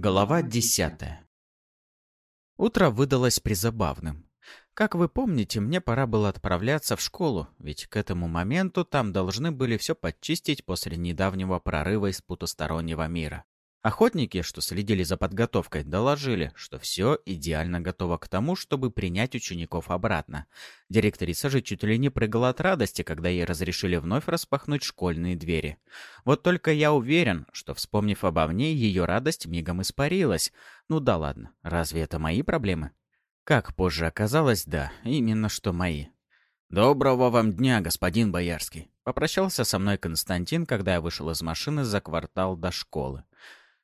Глава десятая Утро выдалось призабавным. Как вы помните, мне пора было отправляться в школу, ведь к этому моменту там должны были все подчистить после недавнего прорыва из потустороннего мира. Охотники, что следили за подготовкой, доложили, что все идеально готово к тому, чтобы принять учеников обратно. Директриса же чуть ли не прыгала от радости, когда ей разрешили вновь распахнуть школьные двери. Вот только я уверен, что, вспомнив обо мне, ее радость мигом испарилась. Ну да ладно, разве это мои проблемы? Как позже оказалось, да, именно что мои. «Доброго вам дня, господин Боярский!» Попрощался со мной Константин, когда я вышел из машины за квартал до школы.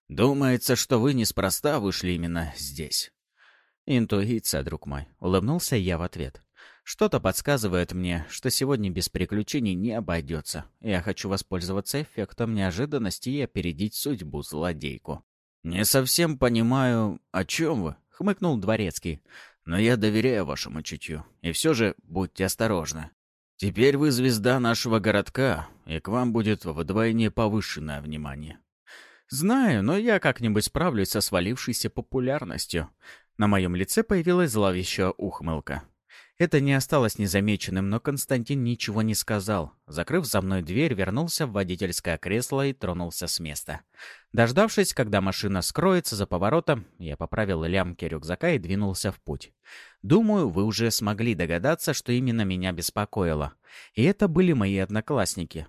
«Думается, что вы неспроста вышли именно здесь». «Интуиция, друг мой», — улыбнулся я в ответ. «Что-то подсказывает мне, что сегодня без приключений не обойдется. Я хочу воспользоваться эффектом неожиданности и опередить судьбу злодейку». «Не совсем понимаю, о чем вы», — хмыкнул Дворецкий. «Но я доверяю вашему чутью. И все же будьте осторожны. Теперь вы звезда нашего городка, и к вам будет вдвойне повышенное внимание. Знаю, но я как-нибудь справлюсь со свалившейся популярностью. На моем лице появилась зловещая ухмылка. Это не осталось незамеченным, но Константин ничего не сказал. Закрыв за мной дверь, вернулся в водительское кресло и тронулся с места. Дождавшись, когда машина скроется за поворотом, я поправил лямки рюкзака и двинулся в путь. Думаю, вы уже смогли догадаться, что именно меня беспокоило. И это были мои одноклассники.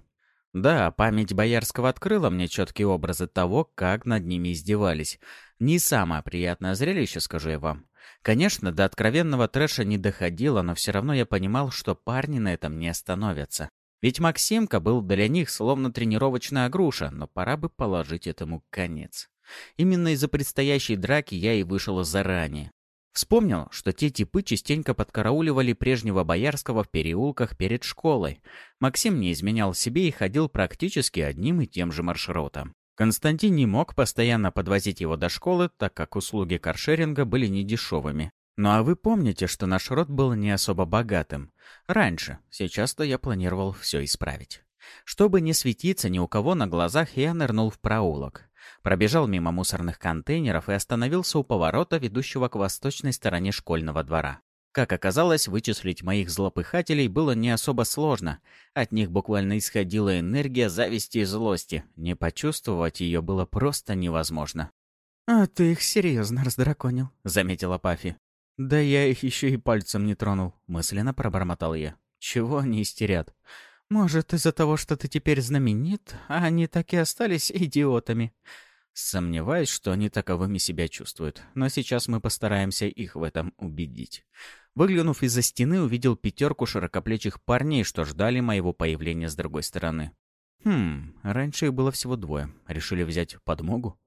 Да, память Боярского открыла мне четкие образы того, как над ними издевались. Не самое приятное зрелище, скажу я вам. Конечно, до откровенного трэша не доходило, но все равно я понимал, что парни на этом не остановятся. Ведь Максимка был для них словно тренировочная груша, но пора бы положить этому конец. Именно из-за предстоящей драки я и вышел заранее. Вспомнил, что те типы частенько подкарауливали прежнего Боярского в переулках перед школой. Максим не изменял себе и ходил практически одним и тем же маршрутом. Константин не мог постоянно подвозить его до школы, так как услуги каршеринга были недешевыми. Ну а вы помните, что наш род был не особо богатым. Раньше, сейчас-то я планировал все исправить. Чтобы не светиться ни у кого на глазах, я нырнул в проулок. Пробежал мимо мусорных контейнеров и остановился у поворота, ведущего к восточной стороне школьного двора. Как оказалось, вычислить моих злопыхателей было не особо сложно. От них буквально исходила энергия зависти и злости. Не почувствовать ее было просто невозможно. «А ты их серьезно раздраконил», — заметила Пафи. «Да я их еще и пальцем не тронул», — мысленно пробормотал я. «Чего они истерят?» «Может, из-за того, что ты теперь знаменит, а они так и остались идиотами?» Сомневаюсь, что они таковыми себя чувствуют, но сейчас мы постараемся их в этом убедить. Выглянув из-за стены, увидел пятерку широкоплечих парней, что ждали моего появления с другой стороны. Хм, раньше их было всего двое. Решили взять подмогу?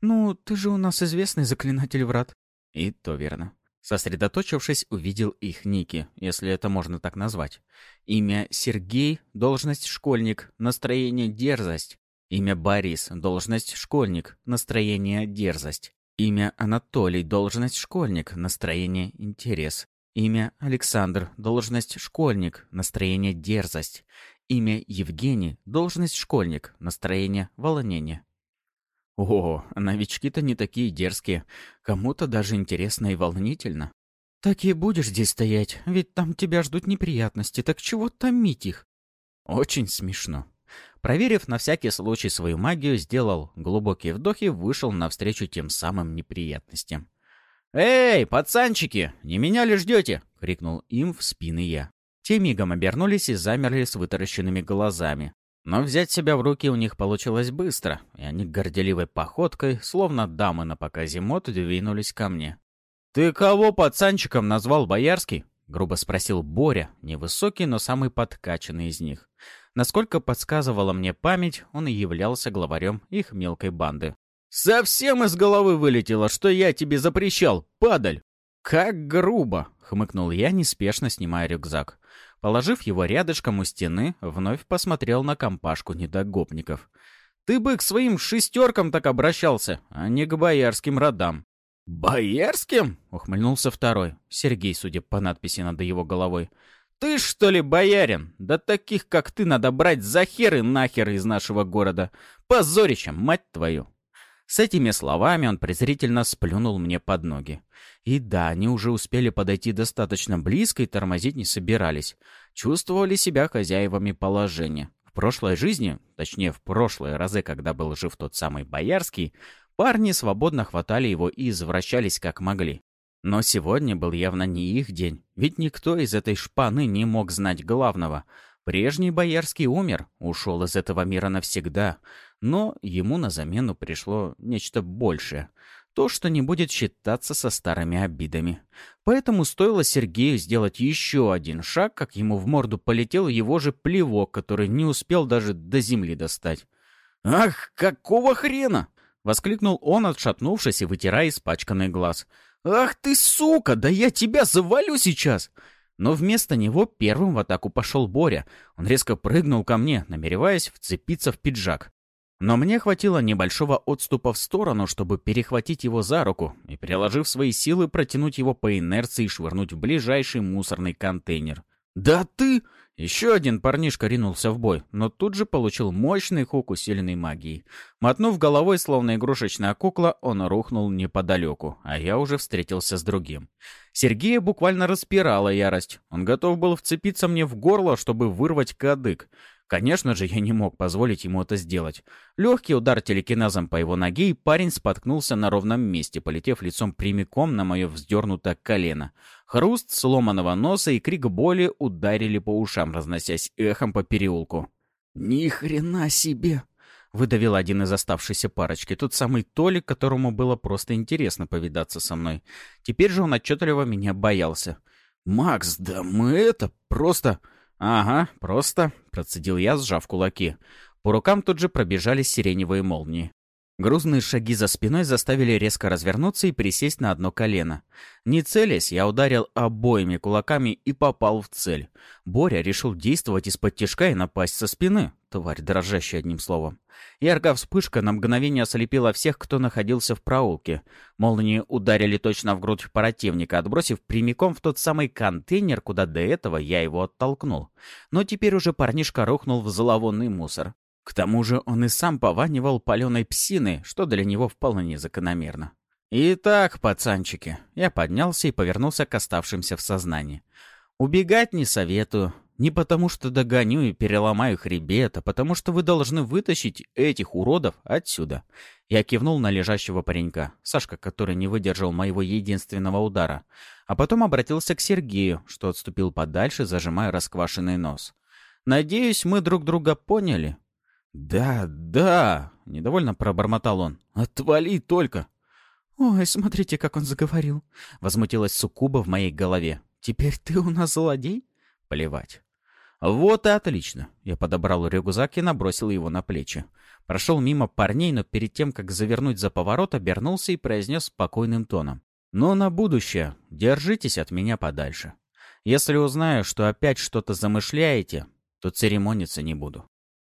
Ну, ты же у нас известный заклинатель врат. И то верно. Сосредоточившись, увидел их ники, если это можно так назвать. Имя Сергей, должность школьник, настроение дерзость. Имя Борис, должность школьник, настроение дерзость. Имя Анатолий, должность школьник, настроение интерес. Имя Александр, должность школьник, настроение дерзость. Имя Евгений, должность школьник, настроение волнение. О, новички-то не такие дерзкие. Кому-то даже интересно и волнительно. Так и будешь здесь стоять, ведь там тебя ждут неприятности, так чего томить их? Очень смешно. Проверив на всякий случай свою магию, сделал глубокие вдохи и вышел навстречу тем самым неприятностям. «Эй, пацанчики, не меня ли ждете?» — крикнул им в спины я. Те мигом обернулись и замерли с вытаращенными глазами. Но взять себя в руки у них получилось быстро, и они горделивой походкой, словно дамы на показе мод, двинулись ко мне. «Ты кого пацанчиком назвал Боярский?» — грубо спросил Боря, невысокий, но самый подкачанный из них. Насколько подсказывала мне память, он и являлся главарем их мелкой банды. «Совсем из головы вылетело, что я тебе запрещал, падаль!» «Как грубо!» — хмыкнул я, неспешно снимая рюкзак. Положив его рядышком у стены, вновь посмотрел на компашку недогопников. «Ты бы к своим шестеркам так обращался, а не к боярским родам». «Боярским?» — ухмыльнулся второй. Сергей, судя по надписи над его головой. «Ты что ли боярин? Да таких, как ты, надо брать за хер и нахер из нашего города. Позорищем, мать твою!» С этими словами он презрительно сплюнул мне под ноги. И да, они уже успели подойти достаточно близко и тормозить не собирались. Чувствовали себя хозяевами положения. В прошлой жизни, точнее в прошлые разы, когда был жив тот самый Боярский, парни свободно хватали его и извращались как могли. Но сегодня был явно не их день, ведь никто из этой шпаны не мог знать главного. Прежний Боярский умер, ушел из этого мира навсегда, но ему на замену пришло нечто большее. То, что не будет считаться со старыми обидами. Поэтому стоило Сергею сделать еще один шаг, как ему в морду полетел его же плевок, который не успел даже до земли достать. «Ах, какого хрена!» — воскликнул он, отшатнувшись и вытирая испачканный глаз. «Ах ты, сука! Да я тебя завалю сейчас!» Но вместо него первым в атаку пошел Боря. Он резко прыгнул ко мне, намереваясь вцепиться в пиджак. Но мне хватило небольшого отступа в сторону, чтобы перехватить его за руку и, приложив свои силы, протянуть его по инерции и швырнуть в ближайший мусорный контейнер. «Да ты!» Еще один парнишка ринулся в бой, но тут же получил мощный хук, усиленный магией. Мотнув головой, словно игрушечная кукла, он рухнул неподалеку, а я уже встретился с другим. Сергея буквально распирала ярость. Он готов был вцепиться мне в горло, чтобы вырвать кадык. Конечно же, я не мог позволить ему это сделать. Легкий удар телекинезом по его ноге, и парень споткнулся на ровном месте, полетев лицом прямиком на мое вздернутое колено. Хруст сломанного носа и крик боли ударили по ушам, разносясь эхом по переулку. «Ни хрена себе!» — выдавил один из оставшейся парочки, тот самый Толик, которому было просто интересно повидаться со мной. Теперь же он отчетливо меня боялся. «Макс, да мы это просто...» «Ага, просто», — процедил я, сжав кулаки. По рукам тут же пробежали сиреневые молнии. Грузные шаги за спиной заставили резко развернуться и присесть на одно колено. Не целясь, я ударил обоими кулаками и попал в цель. Боря решил действовать из-под тяжка и напасть со спины. Тварь, дрожащая одним словом. Яркая вспышка на мгновение ослепила всех, кто находился в проулке. Молнии ударили точно в грудь противника, отбросив прямиком в тот самый контейнер, куда до этого я его оттолкнул. Но теперь уже парнишка рухнул в зловонный мусор. К тому же он и сам пованивал паленой псины, что для него вполне закономерно. «Итак, пацанчики», я поднялся и повернулся к оставшимся в сознании. «Убегать не советую. Не потому что догоню и переломаю хребет, а потому что вы должны вытащить этих уродов отсюда». Я кивнул на лежащего паренька, Сашка, который не выдержал моего единственного удара. А потом обратился к Сергею, что отступил подальше, зажимая расквашенный нос. «Надеюсь, мы друг друга поняли?» «Да, да!» — недовольно пробормотал он. «Отвали только!» «Ой, смотрите, как он заговорил!» — возмутилась Сукуба в моей голове. «Теперь ты у нас злодей?» «Плевать». «Вот и отлично!» Я подобрал рюкзак и набросил его на плечи. Прошел мимо парней, но перед тем, как завернуть за поворот, обернулся и произнес спокойным тоном. «Но на будущее держитесь от меня подальше. Если узнаю, что опять что-то замышляете, то церемониться не буду».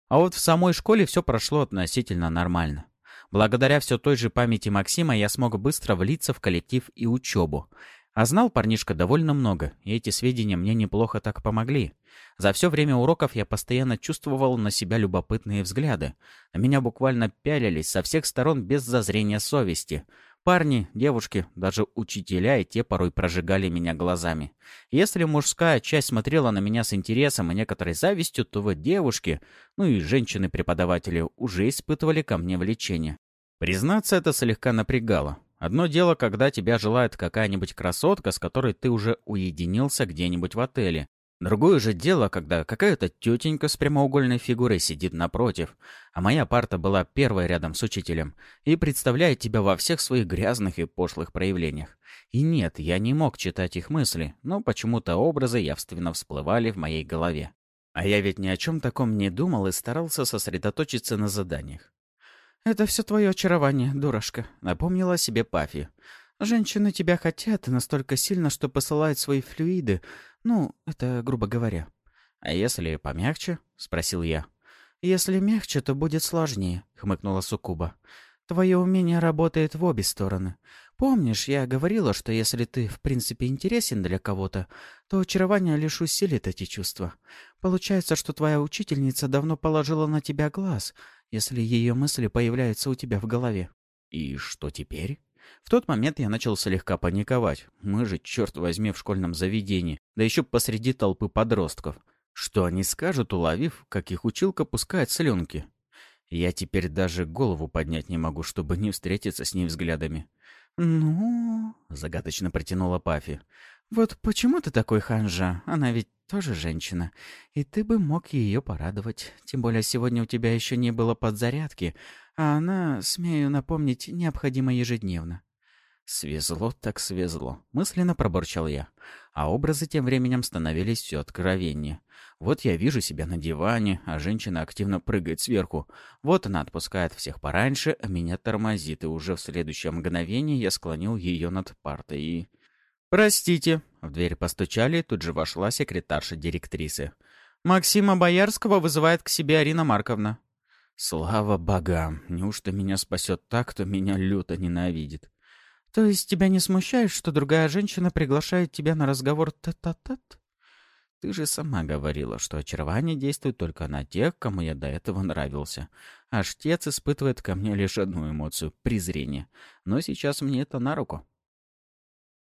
А вот в самой школе все прошло относительно нормально. Благодаря все той же памяти Максима я смог быстро влиться в коллектив и учебу. А знал парнишка довольно много, и эти сведения мне неплохо так помогли. За все время уроков я постоянно чувствовал на себя любопытные взгляды. На меня буквально пялились со всех сторон без зазрения совести. Парни, девушки, даже учителя и те порой прожигали меня глазами. Если мужская часть смотрела на меня с интересом и некоторой завистью, то вот девушки, ну и женщины-преподаватели, уже испытывали ко мне влечение. Признаться, это слегка напрягало. Одно дело, когда тебя желает какая-нибудь красотка, с которой ты уже уединился где-нибудь в отеле. Другое же дело, когда какая-то тетенька с прямоугольной фигурой сидит напротив, а моя парта была первой рядом с учителем и представляет тебя во всех своих грязных и пошлых проявлениях. И нет, я не мог читать их мысли, но почему-то образы явственно всплывали в моей голове. А я ведь ни о чем таком не думал и старался сосредоточиться на заданиях. «Это все твое очарование, дурашка», — напомнила себе Пафи. «Женщины тебя хотят настолько сильно, что посылают свои флюиды, ну, это грубо говоря. «А если помягче?» — спросил я. «Если мягче, то будет сложнее», — хмыкнула Сукуба. «Твое умение работает в обе стороны. Помнишь, я говорила, что если ты, в принципе, интересен для кого-то, то очарование лишь усилит эти чувства. Получается, что твоя учительница давно положила на тебя глаз, если ее мысли появляются у тебя в голове». И что теперь? В тот момент я начал слегка паниковать. Мы же, черт возьми, в школьном заведении, да еще посреди толпы подростков. Что они скажут, уловив, как их училка пускает слюнки? Я теперь даже голову поднять не могу, чтобы не встретиться с ней взглядами. «Ну...» — загадочно протянула Пафи. «Вот почему ты такой ханжа? Она ведь тоже женщина. И ты бы мог ее порадовать. Тем более сегодня у тебя еще не было подзарядки, а она, смею напомнить, необходима ежедневно. «Свезло так свезло», — мысленно пробурчал я. А образы тем временем становились все откровеннее. Вот я вижу себя на диване, а женщина активно прыгает сверху. Вот она отпускает всех пораньше, а меня тормозит, и уже в следующее мгновение я склонил ее над партой и... «Простите», — в дверь постучали, тут же вошла секретарша директрисы. «Максима Боярского вызывает к себе Арина Марковна». «Слава богам! Неужто меня спасет так, кто меня люто ненавидит?» То есть тебя не смущает, что другая женщина приглашает тебя на разговор тет-а-тет? -тет? Ты же сама говорила, что очарование действует только на тех, кому я до этого нравился. А штец испытывает ко мне лишь одну эмоцию — презрение. Но сейчас мне это на руку.